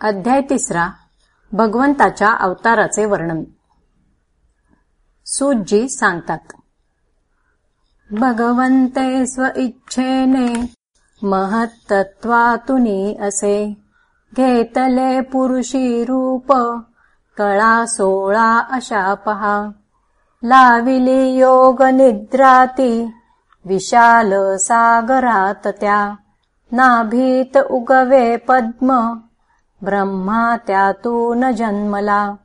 अध्याय तिसरा भगवंताच्या अवताराचे वर्णन. सूजी सांगतात भगवंते स्व इच्छेने महत्तत्वातुनी असे. घेतले पुरुषी रूप कळा सोळा अशा पहा. लाविली योग निद्राती विशाल सागरात त्या. नाभीत उगवे पद्म ब्रह्मा त्यातून जन्मला।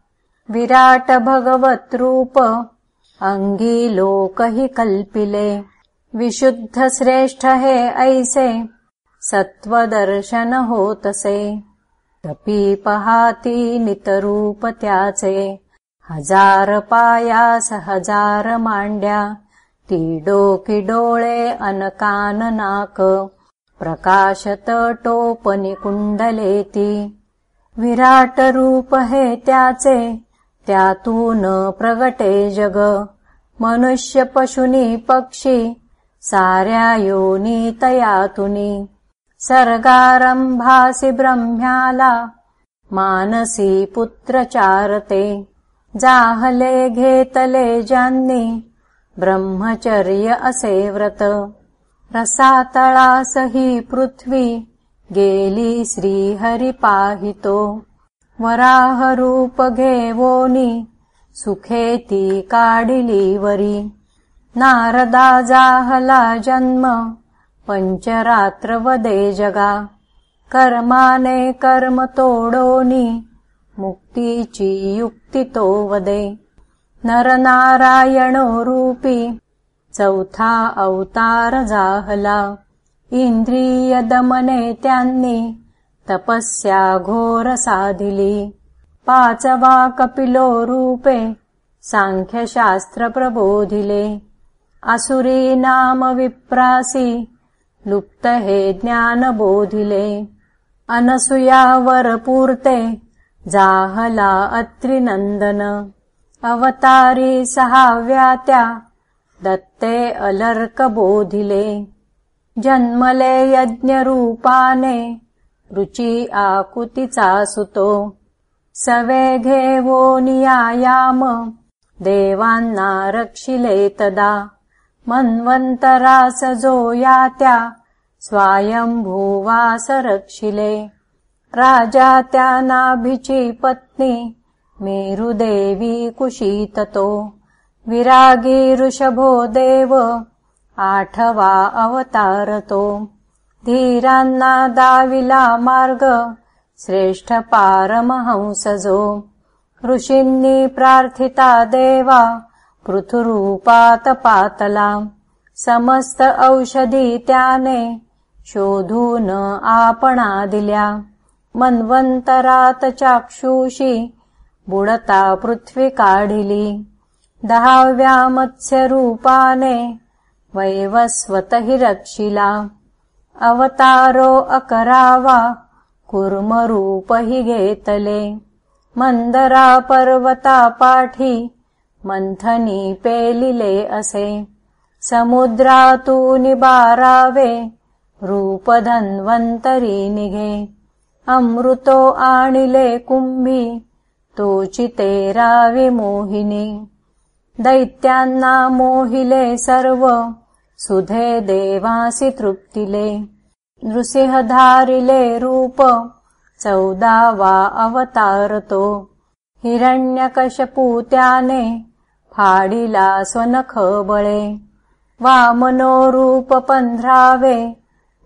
विराट भगवत रूप अंगी लोकहि कल्पिले। विशुद्ध श्रेष्ठ हे ऐसे सत्वदर्शन होतसे। तपी पहाती नितरूप त्याचे। हजार पायास हजार नाक। प्रकाशत टोपनी कुंडलेती विराट रूप हे त्याचे त्यातून प्रगटे जग. मनुष्य पशुनी पक्षी साऱ्या योनी तयातुनी. सर्गारंभासी ब्रह्म्याला मानसी पुत्र चारते जाहले घेतले ज्यांनी ब्रह्मचर्य असे व्रत. रसातळासही पृथ्वी गेली श्रीहरिपाहितो। वराहरूप घेवोनी सुखेती काडिली वरी। नारदा जाहला जन्म पञ्चरात्र वदे जगा। कर्माने कर्म तोडोनी मुक्तीची युक्ति तो वदे नरनारायणो रूपी चौथा अवतार जाहला इंद्रिय दमने त्यांनी तपस्या घोर साधिली पाचवा कपिलो रूपे सांख्यशास्त्र प्रबोधिले असुरी नाम विप्रासी लुप्त हे ज्ञान बोधिले अनसुयावर पूर्ते जाहला अत्रिनंदन अवतारी सहाव्यात्या दत्ते अलर्क बोधिले जन्मले यज्ञरूपाने रुचि आकुतिचा सुतो सवे घेवो नियायाम देवान्ना रक्षिले तदा। मन्वन्तरास जो यात्या स्वायम्भुवास रक्षिले राजा त्या नाभिची पत्नी मेरुदेवी कुशीततो। विरागी ऋषभो देव आठवा अवतारतो धीरान्ना दाविला मार्ग श्रेष्ठ पारमहंसजो. ऋषिन्नी प्रार्थिता देवा पृथुरूपात पातला. समस्त औषधी त्याने शोधून आपणा दिल्या. मन्वन्तरात चाक्षुषी बुडता पृथ्वी काढिली. दहाव्या मत्स्यरूपाने वैवस्वत हि रक्षिला। अवतारो अकरावा कुर्मरूप हि घेतले मन्दरा पर्वता पाठी मन्थनी पेलिले असे। समुद्रातू निबारावे रूपधन्वन्तरी निघे। अमृतो आणिले कुम्भी तोचिते राविमोहिनी दैत्यान्ना मोहिले सर्व सुधे देवासि तृप्तिले। नृसिंहधारिले रूप चौदा वा अवतारतो। हिरण्यकशपूत्याने फाडिला स्वनख बळे वामनो रूप पंधरावे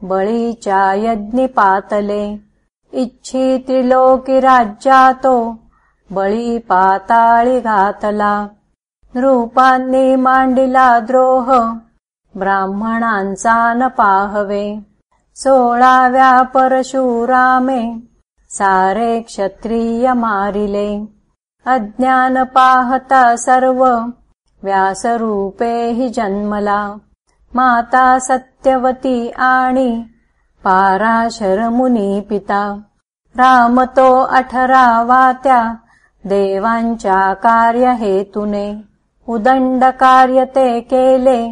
बळीच्या यज्ञिपातले इच्छी त्रिलोकी राज्यातो बळी पाताळी घातला रूपांनी मांडिला द्रोह ब्राह्मणांचा न पाहवे सोळाव्या परशुरामे सारे क्षत्रिय मारिले. अज्ञान पाहता सर्व व्यासरूपे हि जन्मला. माता सत्यवती आणि पाराशर मुनी पिता. रामतो अठरावात्या देवांच्या कार्य हेतुने उदंड कार्यते केले।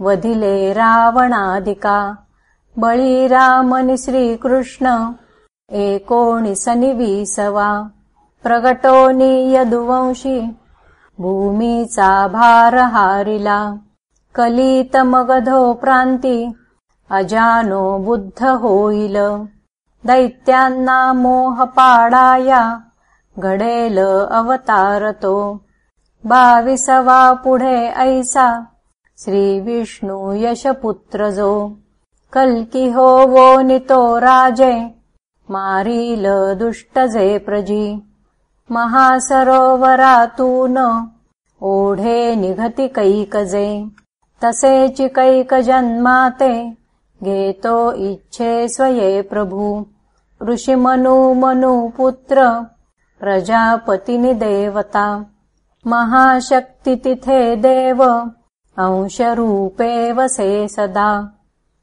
वधिले रावणाधिका बळीरामनि श्रीकृष्ण। एकोणिसनिवीसवा प्रगटो नियदुवंशी। भूमीचा भार हारिला। कलितमगधो प्रान्ति अजानो बुद्ध होईल। दैत्यान्ना मोहपाडाया घडेल अवतारतो बाविसवा पुढे ऐसा। श्रीविष्णु यशपुत्रजो। कल्कि हो वो नितो राजे। मारील दुष्टजे प्रजी। महासरोवरातून ओढे निघति कैकजे। तसेचि कैकजन्माते घेतो इच्छे स्वये प्रभु। ऋषिमनु मनु पुत्र। प्रजापतिनि देवता महाशक्तितिथे देव। अंशरूपे वसे सदा।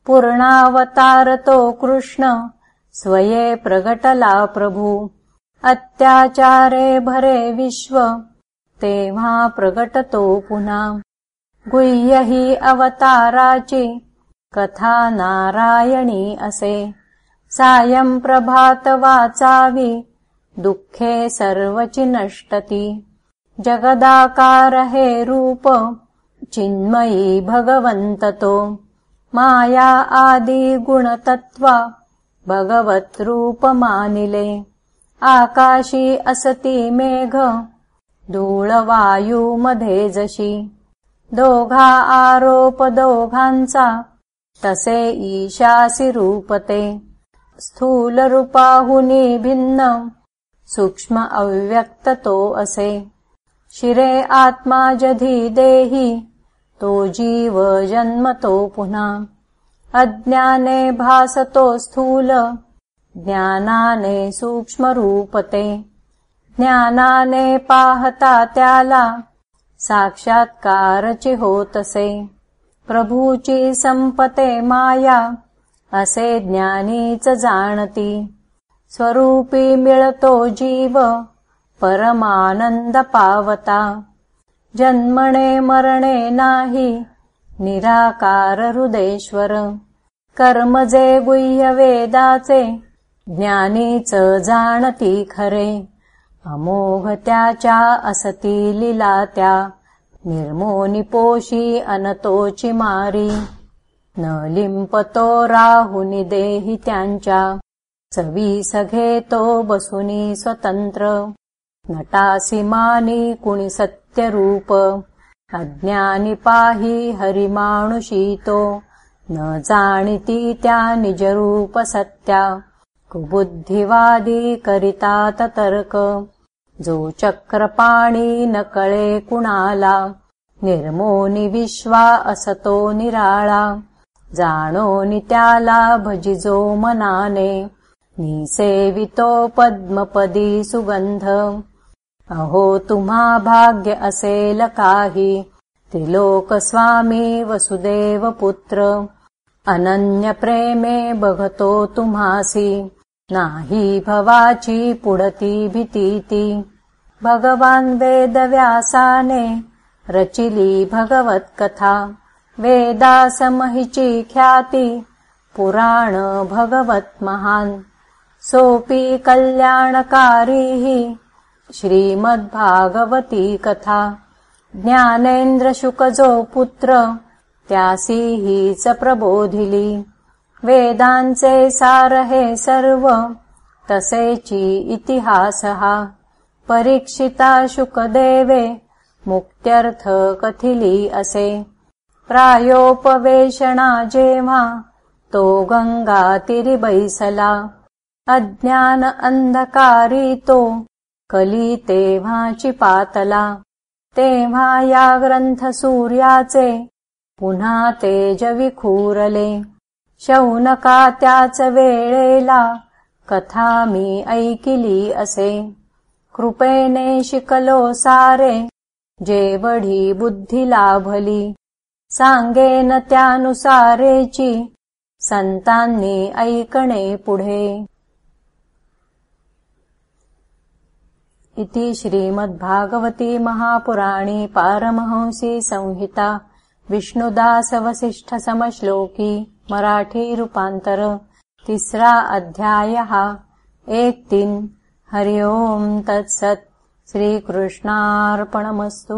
पूर्णावतारतो कृष्ण स्वये प्रगटला प्रभु। अत्याचारे भरे विश्व तेव्हा प्रगटतो पुनः गुह्य हि अवताराची कथा नारायणी असे। सायं प्रभात वाचावि दुःखे सर्वचि नष्टति जगदाकार हे रूप चिन्मयी भगवन्ततो। माया आदि गुणतत्त्वा भगवद्रूपमानिले आकाशी असति मेघ धूळवायुमध्ये जशी दोघा आरोप दोघांचा तसे ईशासि रूपते। स्थूलरूपाहुनी भिन्न सूक्ष्म अव्यक्ततो असे शिरे आत्मा जधी देही तो जीव जन्मतो पुनः। अज्ञाने भासतो स्थूल ज्ञानाने सूक्ष्मरूपते। ज्ञानाने पाहता त्याला साक्षात्कारचि होतसे प्रभूची संपते माया असे ज्ञानीच जाणती। स्वरूपी मिळतो जीव परमानंद पावता जन्मणे मरणे नाही निराकार हृदेश्वर। कर्मजे गुह्य वेदाचे ज्ञानीच जाणती खरे। अमोघ त्याच्या असती लिला त्या निर्मोनी पोशी अनतोची मारी। न लिंपतो राहुनी देही त्यांच्या सवी सघे तो बसुनी स्वतंत्र नटासी मानी कुणी सत्यरूप अज्ञानी पाही हरिमानुषीतो न जाणिती त्या निजरूप सत्या। कुबुद्धिवादी करितात तर्क। जो चक्रपाणी न कळे कुणाला। निर्मोनी विश्वा असतो निराळा। जाणोनि त्याला भजिजो मनाने। निसेवितो पद्मपदी सुगंध अहो तुम्हा भाग्य असेल काही. त्रिलोक स्वामी वसुदेव पुत्र. अनन्य प्रेमे बघतो तुम्हासी. नाही भवाची पुडती भीतीती. भगवान वेदव्यासाने रचिली भगवत कथा. वेदासमहिची ख्याती. पुराण भगवत महान. सोपी कल्याणकारी श्रीमद्भागवती कथा। ज्ञानेन्द्र शुकजो पुत्र त्यासी हीच प्रबोधिली। वेदांचे सार हे सर्व तसेची इतिहास। परीक्षिता शुकदेवे मुक्त्यर्थ कथिली असे। प्रायोपवेशना जेव्हा तो गंगा तिरिबैसला अज्ञान अंधकारी तो कली तेव्हाची पातला. तेव्हा या ग्रंथ सूर्याचे पुन्हा तेज विखुरले शौनका त्याच वेळेला कथा मी ऐकिली असे. कृपेने शिकलो सारे जेवढी बुद्धी लाभली. सांगेन त्यानुसारेची संतांनी ऐकणे पुढे. इति श्रीमद्भागवती महापुराणी पारमहंसी संहिता विष्णुदासवसिष्ठसमश्लोकी मराठी रूपान्तर तिस्रा अध्यायः एकतिन् हरि ओम् तत्सत्। श्रीकृष्णार्पणमस्तु